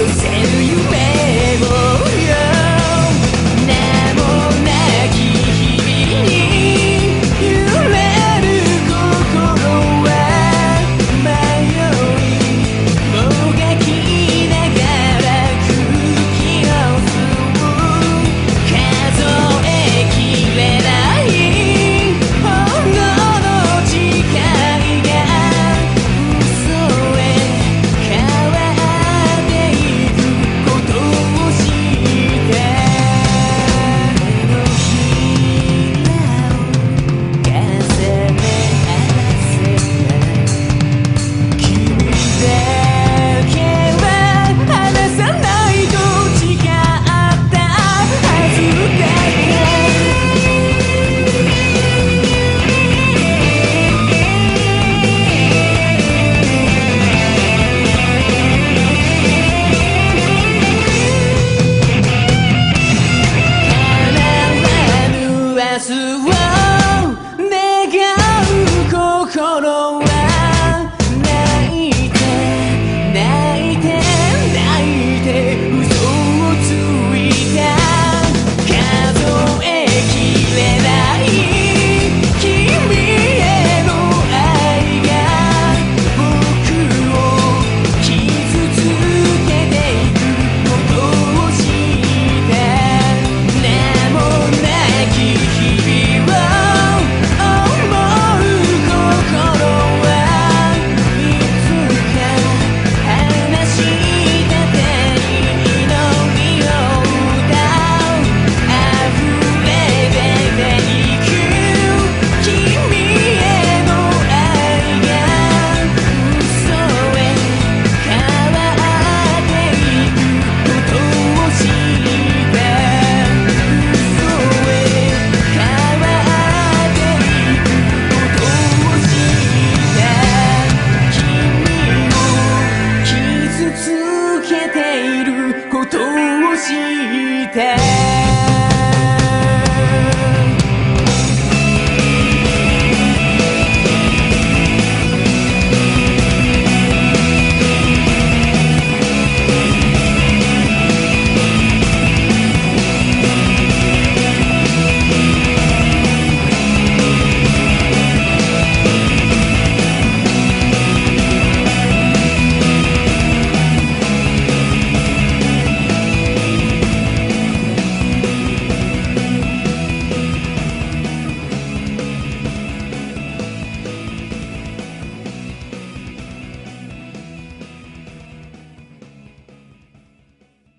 lose anything けていることを知って